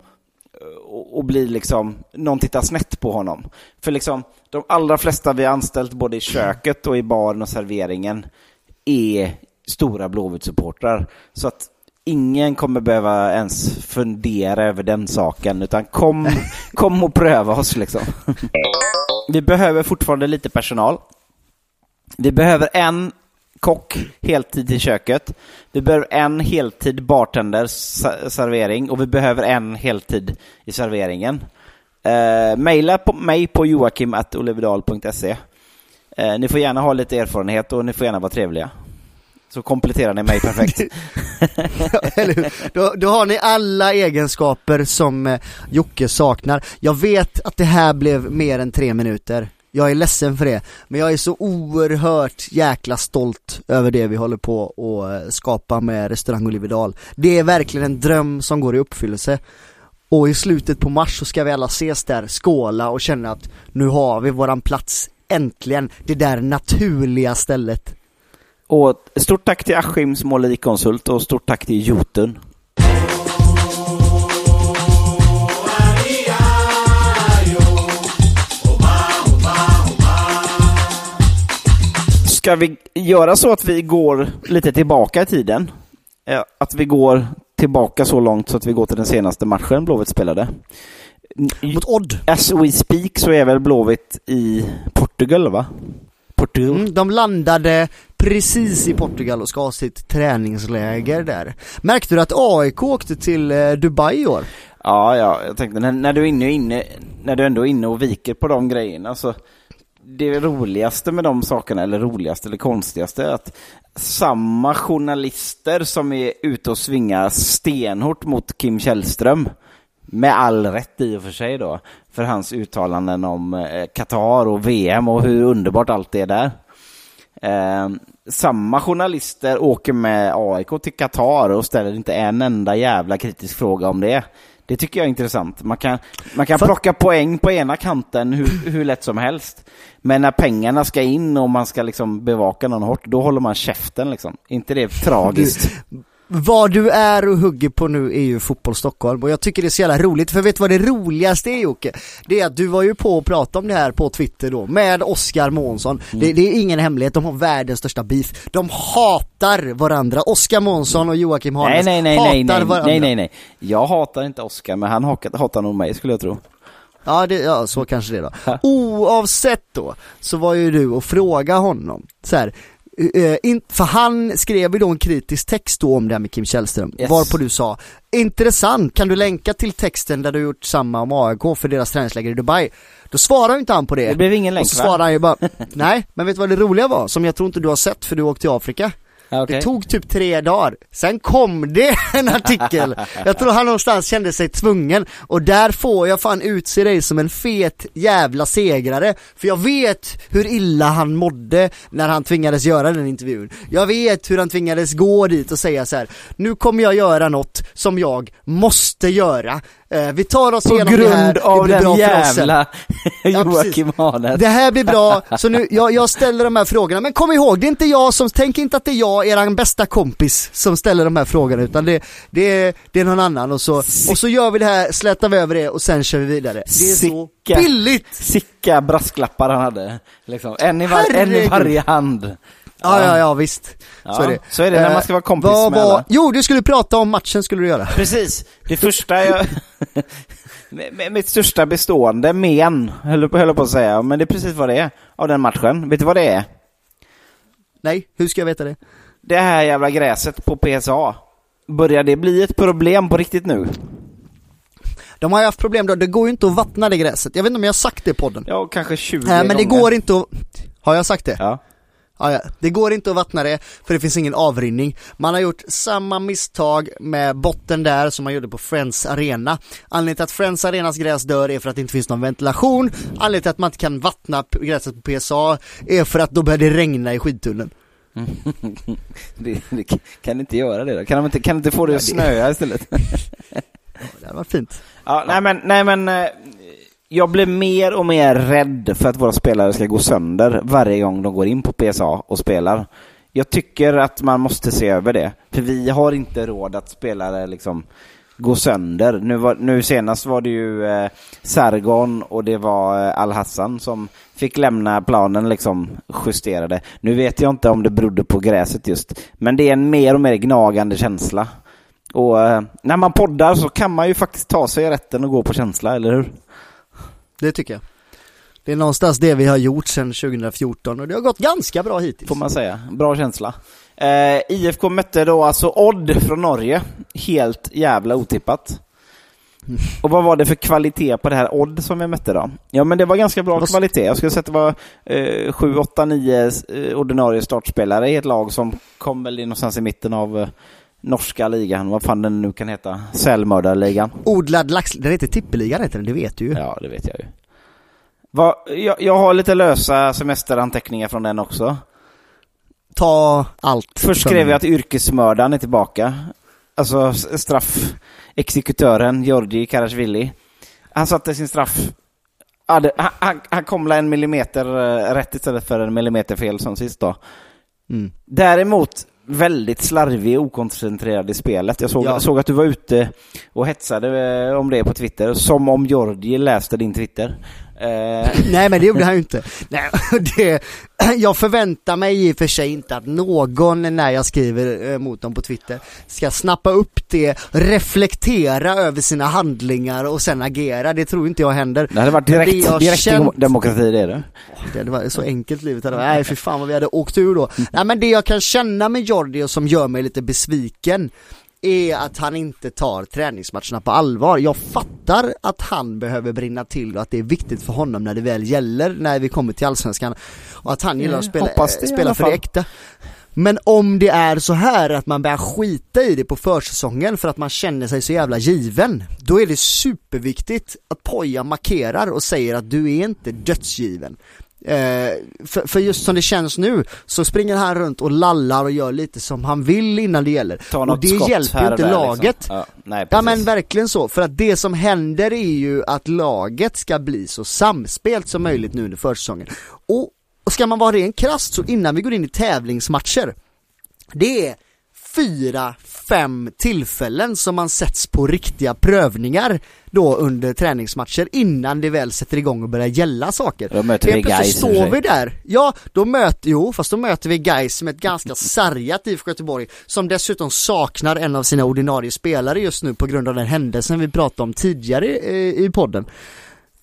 och, och blir liksom, någon tittar snett på honom. För liksom, de allra flesta vi har anställt både i köket och i baren och serveringen är stora Blåvitt-supportrar. Så att ingen kommer behöva ens fundera över den saken, utan kom, kom och pröva oss liksom. Vi behöver fortfarande lite personal. Vi behöver en kock heltid i köket. Vi behöver en heltid bartender servering och vi behöver en heltid i serveringen. Eh, maila på mig på joakim.olevidal.se. Eh, ni får gärna ha lite erfarenhet och ni får gärna vara trevliga. Så kompletterar ni mig perfekt. Eller hur? Då, då har ni alla egenskaper som eh, Jocke saknar. Jag vet att det här blev mer än tre minuter. Jag är ledsen för det, men jag är så oerhört jäkla stolt över det vi håller på att eh, skapa med restaurang Oliverdal. Det är verkligen en dröm som går i uppfyllelse. Och i slutet på mars så ska vi alla ses där, skåla och känna att nu har vi våran plats, äntligen, det där naturliga stället och stort tack till Askims målerikonsult och stort tack till Jotun. Ska vi göra så att vi går lite tillbaka i tiden? Att vi går tillbaka så långt så att vi går till den senaste matchen Blåvitt spelade. Mot Odd. As we speak så är väl Blåvitt i Portugal, va? Portugal. Mm, de landade precis i Portugal och ska ha sitt träningsläger där. Märkte du att AIK åkte till eh, Dubai i år? Ja, ja, jag tänkte när, när, du är inne, inne, när du ändå är inne och viker på de grejerna så det roligaste med de sakerna, eller roligaste eller konstigaste, är att samma journalister som är ute och svingar stenhårt mot Kim Källström, med all rätt i och för sig då, för hans uttalanden om eh, Qatar och VM och hur underbart allt är där. Eh, samma journalister åker med AIK till Qatar och ställer inte en enda jävla kritisk fråga om det. Det tycker jag är intressant. Man kan, man kan För- plocka poäng på ena kanten hur, hur lätt som helst. Men när pengarna ska in och man ska liksom bevaka någon hårt, då håller man käften liksom. inte det tragiskt? Vad du är och hugger på nu är ju fotboll Stockholm och jag tycker det är så jävla roligt för vet du vad det roligaste är Jocke? Det är att du var ju på och pratade om det här på Twitter då med Oskar Månsson. Det, det är ingen hemlighet, de har världens största beef. De hatar varandra, Oskar Månsson och Joakim Nej, Hanes nej, nej, hatar nej, nej, varandra. nej, nej, nej. Jag hatar inte Oscar, men han hatar, hatar nog mig skulle jag tro. Ja, det, ja, så kanske det då. Oavsett då, så var ju du och frågade honom så här, för han skrev ju då en kritisk text då om det här med Kim Källström, Yes. varpå du sa Intressant, kan du länka till texten där du gjort samma om AIK för deras träningsläger i Dubai? Då svarar ju inte han på det. Det blev ingen länk Och så va? svarar han ju bara, nej, men vet du vad det roliga var? Som jag tror inte du har sett för du åkte till Afrika. Okej. Det tog typ tre dagar, sen kom det en artikel. Jag tror han någonstans kände sig tvungen och där får jag fan utse dig som en fet jävla segrare. För jag vet hur illa han mådde när han tvingades göra den intervjun. Jag vet hur han tvingades gå dit och säga så här: nu kommer jag göra något som jag måste göra. Eh, vi tar oss På igenom det här, grund det av blir den jävla Ja. Joakim Hanes. Det här blir bra, så nu, jag, jag ställer de här frågorna, men kom ihåg, det är inte jag som, tänk inte att det är jag, eran bästa kompis, som ställer de här frågorna, utan det, det, är, det är någon annan och så, och så gör vi det här, slätar vi över det och sen kör vi vidare. Det är så billigt! Sicka brasklappar han hade. Liksom. En, i var, en i varje hand. Ja, ja, ja, visst. Ja, så är det. så är det när man ska vara kompis vad med alla. Jo, du skulle prata om matchen skulle du göra. Precis. Det första jag... Mitt största bestående men, höll på- höll på att säga, men det är precis vad det är av den matchen. Vet du vad det är? Nej, hur ska jag veta det? Det här jävla gräset på PSA. Börjar det bli ett problem på riktigt nu? De har ju haft problem då, det går ju inte att vattna det gräset. Jag vet inte om jag har sagt det i podden. Ja, kanske 20 Nej, men det gånger. går inte att... Har jag sagt det? Ja. Ja, ja. Det går inte att vattna det, för det finns ingen avrinning. Man har gjort samma misstag med botten där som man gjorde på Friends Arena. Anledningen till att Friends Arenas gräs dör är för att det inte finns någon ventilation. Anledningen till att man inte kan vattna gräset på PSA är för att då börjar det regna i skidtunneln. Det, det, kan inte göra det då? Kan de inte, kan de inte få det att snöa istället? Det hade varit fint. Ja, nej men, nej men eh, jag blir mer och mer rädd för att våra spelare ska gå sönder varje gång de går in på PSA och spelar. Jag tycker att man måste se över det, för vi har inte råd att spelare liksom går sönder. Nu, var, nu senast var det ju eh, Sargon och det var eh, Al-Hassan som fick lämna planen liksom justerade. Nu vet jag inte om det berodde på gräset just, men det är en mer och mer gnagande känsla. Och eh, när man poddar så kan man ju faktiskt ta sig rätten och gå på känsla, eller hur? Det tycker jag. Det är någonstans det vi har gjort sedan 2014 och det har gått ganska bra hittills. Får man säga. Bra känsla. Eh, IFK mötte då alltså Odd från Norge. Helt jävla otippat. Och vad var det för kvalitet på det här Odd som vi mötte då? Ja men det var ganska bra kvalitet. Jag skulle säga att det var eh, 7, 8, 9 eh, ordinarie startspelare i ett lag som kom väl in någonstans i mitten av eh, norska ligan, vad fan den nu kan heta, Sälmördarligan. Odlad lax, den heter Tippeligan heter den, det vet du ju. Ja, det vet jag ju. Va, jag, jag har lite lösa semesteranteckningar från den också. Ta allt. Först skrev jag att yrkesmördaren är tillbaka. Alltså straffexekutören Georgi Karasvili. Han satte sin straff. Han, han, han kom en millimeter eh, rätt istället för en millimeter fel som sist då. Mm. Däremot väldigt slarvig och okoncentrerad i spelet. Jag såg, Ja. såg att du var ute och hetsade eh, om det på Twitter, som om Georgi läste din Twitter. Eh, Nej men det gjorde han ju inte. Nej, det, jag förväntar mig i och för sig inte att någon när jag skriver eh, mot dem på Twitter ska snappa upp det, reflektera över sina handlingar och sen agera. Det tror inte jag händer. det hade varit det direkt, jag direkt känt- demokrati det är det. Det hade varit så enkelt livet hade varit. Nej för fan vad vi hade åkt ur då. Nej men det jag kan känna med Jordi och som gör mig lite besviken är att han inte tar träningsmatcherna på allvar. Jag fattar att han behöver brinna till och att det är viktigt för honom när det väl gäller, när vi kommer till Allsvenskan. Och att han gillar att Mm, spela, det spela för det äkta. Men om det är så här att man börjar skita i det på försäsongen för att man känner sig så jävla given, då är det superviktigt att Poja markerar och säger att du är inte dödsgiven. Eh, för, för just som det känns nu så springer han runt och lallar och gör lite som han vill innan det gäller. Och det hjälper ju inte där, laget. Liksom. Ja, nej, Ja men verkligen så, för att det som händer är ju att laget ska bli så samspelt som möjligt nu under försäsongen. Och, och ska man vara ren krasst så innan vi går in i tävlingsmatcher, det är fyra, fem tillfällen som man sätts på riktiga prövningar då under träningsmatcher innan det väl sätter igång och börjar gälla saker. Då möter vi Gais står vi där, ja då möter, jo fast då möter vi Gais med ett ganska sargat IFK Göteborg som dessutom saknar en av sina ordinarie spelare just nu på grund av den händelsen vi pratade om tidigare i, i podden.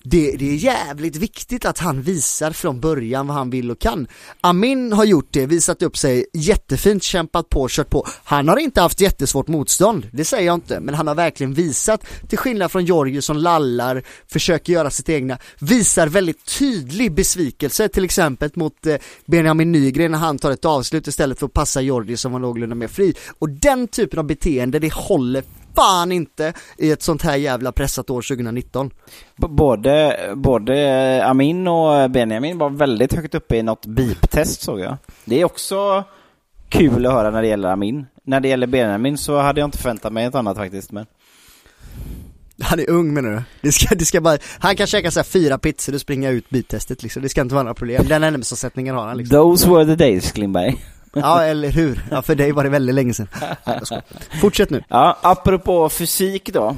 Det, det är jävligt viktigt att han visar från början vad han vill och kan. Amin har gjort det, visat upp sig jättefint, kämpat på, kört på. Han har inte haft jättesvårt motstånd, det säger jag inte, men han har verkligen visat, till skillnad från Jorge som lallar, försöker göra sitt egna, visar väldigt tydlig besvikelse, till exempel mot eh, Benjamin Nygren när han tar ett avslut istället för att passa Jorge som var någorlunda mer fri. Och den typen av beteende, det håller fan inte i ett sånt här jävla pressat år 2019. B- Både, både Amin och Benjamin var väldigt högt uppe i något beep-test såg jag. Det är också kul att höra när det gäller Amin. När det gäller Benjamin så hade jag inte förväntat mig ett annat faktiskt. Men... Han är ung menar du? Det ska, det ska bara, han kan käka så här fyra pizzor och springa ut biltestet liksom, det ska inte vara några problem. Den ämnesomsättningen har han liksom. Those were the days Klimberg. Ja eller hur? Ja för dig var det väldigt länge sedan. Nej. Fortsätt nu. Ja, apropå fysik då.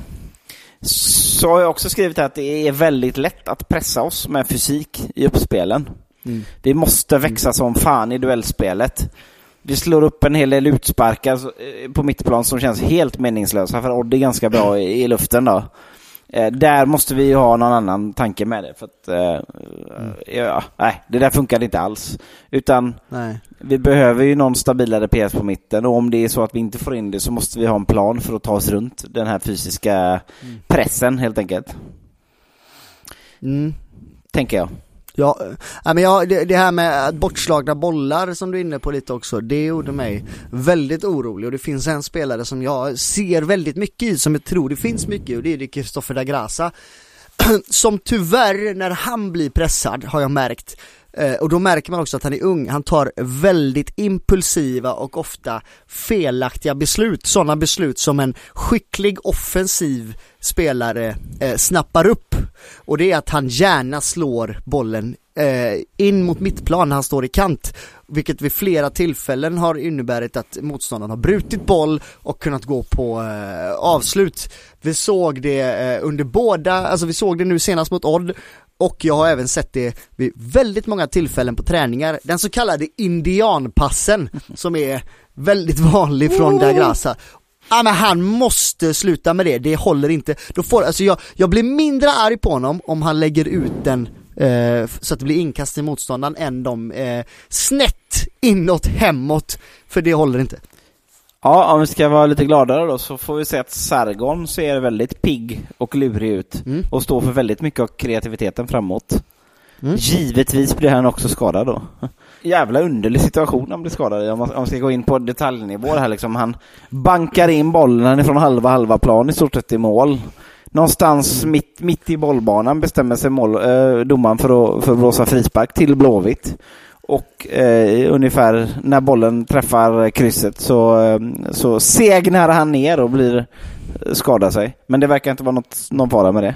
Så har jag också skrivit att det är väldigt lätt att pressa oss med fysik i uppspelen. Mm. Vi måste växa som fan i duellspelet. Vi slår upp en hel del utsparkar eh, på mittplan som känns helt meningslösa för Odd är ganska bra i, i luften då. Eh, där måste vi ju ha någon annan tanke med det för att eh, ja, nej, det där funkar inte alls. Utan Nej. vi behöver ju någon stabilare PS på mitten och om det är så att vi inte får in det så måste vi ha en plan för att ta oss runt den här fysiska pressen helt enkelt. Mm. Tänker jag. Ja, ja, men ja, det, det här med bortslagna bollar som du är inne på lite också, det gjorde mig väldigt orolig och det finns en spelare som jag ser väldigt mycket i, som jag tror det finns mycket i och det är Kristoffer da Grasa. Som tyvärr, när han blir pressad, har jag märkt, Eh, och då märker man också att han är ung, han tar väldigt impulsiva och ofta felaktiga beslut, sådana beslut som en skicklig offensiv spelare eh, snappar upp. Och det är att han gärna slår bollen eh, in mot mittplan när han står i kant. Vilket vid flera tillfällen har inneburit att motståndaren har brutit boll och kunnat gå på eh, avslut. Vi såg det eh, under båda, alltså vi såg det nu senast mot Odd och jag har även sett det vid väldigt många tillfällen på träningar. Den så kallade indianpassen som är väldigt vanlig från Da Grasa. Ja men han måste sluta med det, det håller inte. Då får, alltså jag, jag blir mindre arg på honom om han lägger ut den eh, så att det blir inkast i motståndaren än de eh, snett inåt, hemåt, för det håller inte. Ja, om vi ska vara lite gladare då så får vi se att Sargon ser väldigt pigg och lurig ut Mm. och står för väldigt mycket av kreativiteten framåt. Mm. Givetvis blir han också skadad då. Jävla underlig situation han blir skadad i om man, om man ska gå in på detaljnivå här liksom. Han bankar in bollen från halva halva plan i stort sett i mål. Någonstans mitt, mitt i bollbanan bestämmer sig mål, eh, domaren för att, för att blåsa frispark till Blåvitt. Och eh, ungefär när bollen träffar krysset så, eh, så segnar han ner och blir eh, skadar sig. Men det verkar inte vara något, någon fara med det.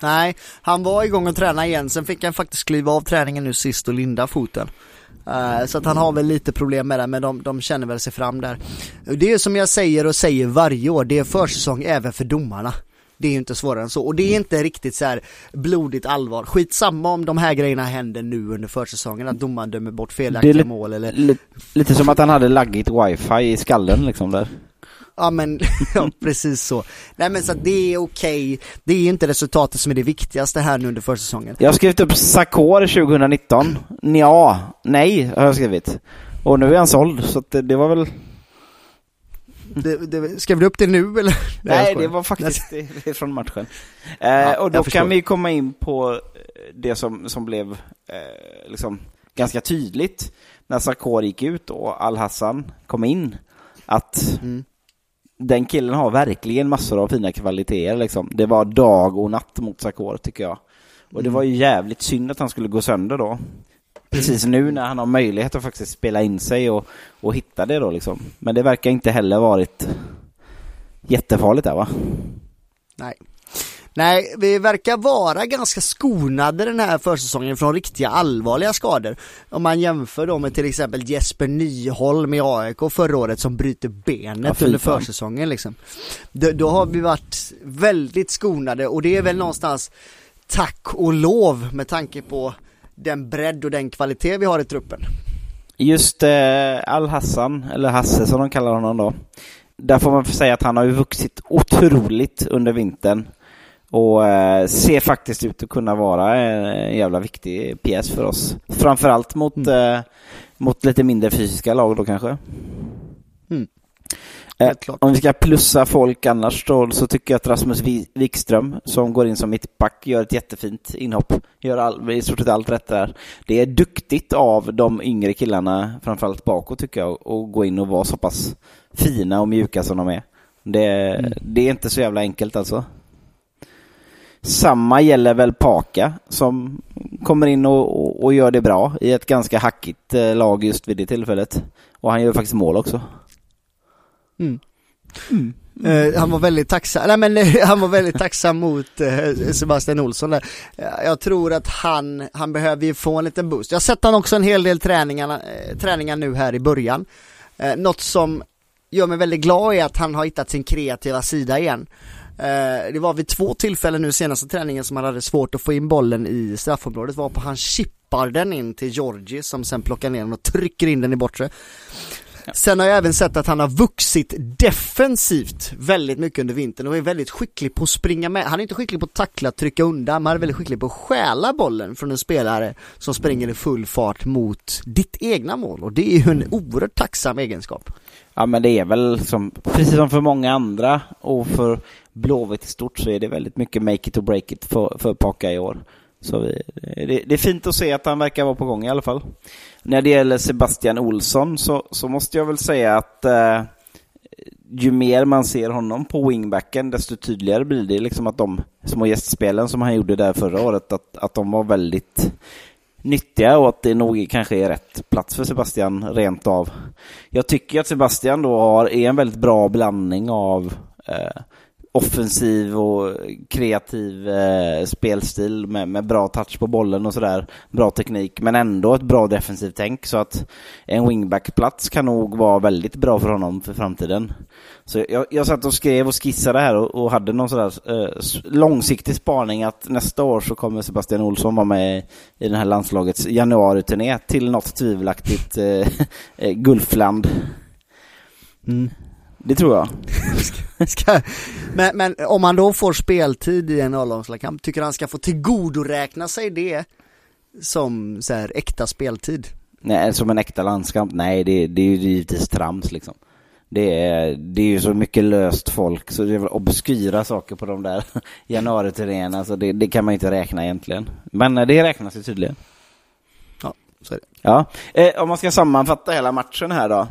Nej, han var igång och tränade igen, sen fick han faktiskt kliva av träningen nu sist och linda foten. Eh, så att han har väl lite problem med det, men de, de känner väl sig fram där. Det är som jag säger och säger varje år, det är försäsong även för domarna. Det är ju inte svårare än så, och det är inte riktigt så här blodigt allvar. Skitsamma om de här grejerna händer nu under försäsongen, att domaren dömer bort felaktiga mål eller Li- lite som att han hade laggigt wifi i skallen liksom där. Ja men, ja precis så. Nej men så att det är okej, det är inte resultatet som är det viktigaste här nu under försäsongen. Jag har skrivit upp Sakor 2019. Ja, nej har jag skrivit. Och nu är han såld, så det, det var väl... Det, det, skrev du upp det nu eller? Nej, det var faktiskt det, från matchen. Eh, och då kan vi komma in på eh, det som, som blev eh, liksom ganska tydligt när Sakor gick ut och Al-Hassan kom in. Att Mm. den killen har verkligen massor av fina kvaliteter liksom. Det var dag och natt mot Sakor tycker jag. Och det var ju jävligt synd att han skulle gå sönder då. Precis nu när han har möjlighet att faktiskt spela in sig och, och hitta det då liksom. Men det verkar inte heller varit jättefarligt där va? Nej. Nej, vi verkar vara ganska skonade den här försäsongen från riktiga allvarliga skador. Om man jämför då med till exempel Jesper Nyholm i AIK förra året som bryter benet Ja, under försäsongen liksom. Då, då har vi varit väldigt skonade och det är väl någonstans tack och lov med tanke på den bredd och den kvalitet vi har i truppen. Just eh, Al-Hassan, eller Hasse som de kallar honom då. Där får man säga att han har ju vuxit otroligt under vintern. Och eh, ser faktiskt ut att kunna vara en jävla viktig pjäs för oss. Framförallt mot, Mm. eh, mot lite mindre fysiska lag då kanske. Mm. Eh, om vi ska plussa folk annars då, så tycker jag att Rasmus Wikström, som går in som mittback, gör ett jättefint inhopp. Gör all, i stort sett allt rätt där. Det är duktigt av de yngre killarna, framförallt bakåt tycker jag, att gå in och vara så pass fina och mjuka som de är. Det, Mm. det är inte så jävla enkelt alltså. Samma gäller väl Paka som kommer in och, och, och gör det bra i ett ganska hackigt eh, lag just vid det tillfället. Och han gör faktiskt mål också. Mm. mm. Eh, han var väldigt tacksam, nej men eh, han var väldigt tacksam mot eh, Sebastian Olsson där. Eh, jag tror att han, han behöver ju få en liten boost. Jag har sett han också en hel del träningar, träningar nu här i början. Eh, något som gör mig väldigt glad är att han har hittat sin kreativa sida igen. Det var vid två tillfällen nu senaste träningen som han hade svårt att få in bollen i straffområdet var på han chippar den in till Georgie som sen plockar ner den och trycker in den i bortre. Sen har jag även sett att han har vuxit defensivt väldigt mycket under vintern och är väldigt skicklig på att springa med. Han är inte skicklig på att tackla, trycka undan, men han är väldigt skicklig på att stjäla bollen från en spelare som springer i full fart mot ditt egna mål och det är ju en oerhört tacksam egenskap. Ja men det är väl som, precis som för många andra och för Blåvitt i stort så är det väldigt mycket make it or break it för, för Paka i år. Så vi, det, det är fint att se att han verkar vara på gång i alla fall. När det gäller Sebastian Olsson så, så måste jag väl säga att eh, ju mer man ser honom på wingbacken desto tydligare blir det liksom att de små gästspelen som han gjorde där förra året att, att de var väldigt nyttiga och att det nog kanske är rätt plats för Sebastian rent av. Jag tycker att Sebastian då har, är en väldigt bra blandning av eh, offensiv och kreativ eh, spelstil med, med bra touch på bollen och sådär. Bra teknik, men ändå ett bra defensivt tänk. Så att en wingbackplats kan nog vara väldigt bra för honom för framtiden. Så jag, jag satt och skrev och skissade här och, och hade någon sådär eh, långsiktig spaning att nästa år så kommer Sebastian Olsson vara med i, i den här landslagets januari-turné till något tvivelaktigt eh, eh, Gulfland. Mm. Det tror jag. Ska, men, men om han då får speltid i en A-lagskamp, tycker han ska få tillgodoräkna sig det som så här, äkta speltid? Nej, som en äkta landskamp? Nej, det, det är ju givetvis trams liksom. Det är, det är ju så mycket löst folk, så det är väl obskyra saker på de där januariturnéerna, så det, det kan man inte räkna egentligen. Men eh, det räknas ju tydligen. Ja, så är det. Ja, eh, om man ska sammanfatta hela matchen här då,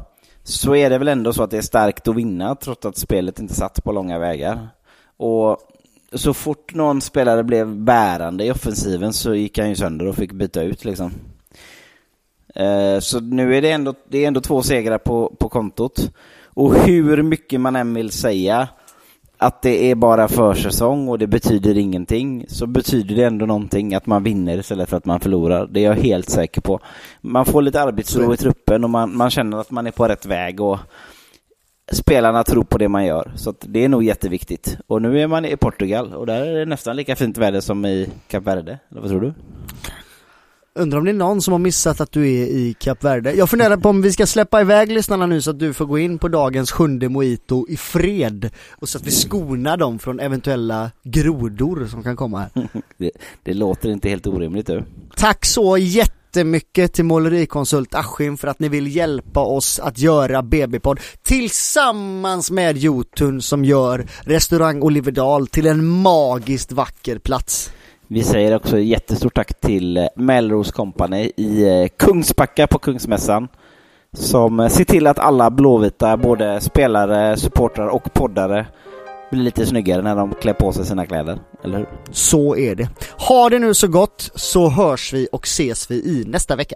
så är det väl ändå så att det är starkt att vinna trots att spelet inte satt på långa vägar. Och så fort någon spelare blev bärande i offensiven så gick han ju sönder och fick byta ut liksom. Eh, så nu är det ändå, det är ändå två segrar på, på kontot. Och hur mycket man än vill säga att det är bara försäsong och det betyder ingenting, så betyder det ändå någonting att man vinner istället för att man förlorar. Det är jag helt säker på. Man får lite arbetsro i truppen och man, man känner att man är på rätt väg och spelarna tror på det man gör. Så det är nog jätteviktigt. Och nu är man i Portugal och där är det nästan lika fint väder som i Kap Verde. Eller vad tror du? Undrar om det är någon som har missat att du är i Kap Verde. Jag funderar på om vi ska släppa iväg lyssnarna nu så att du får gå in på dagens sjunde mojito i fred och så att vi skonar dem från eventuella grodor som kan komma här. Det, det låter inte helt orimligt du. Tack så jättemycket till målerikonsult Askim för att ni vill hjälpa oss att göra BB-podd tillsammans med Jotun som gör restaurang Oliverdal till en magiskt vacker plats. Vi säger också jättestort tack till eh, Melrose Company i eh, Kungsbacka på Kungsmässan som eh, ser till att alla blåvita, både spelare, supportrar och poddare blir lite snyggare när de klär på sig sina kläder, eller hur? Så är det. Ha det nu så gott så hörs vi och ses vi i nästa vecka.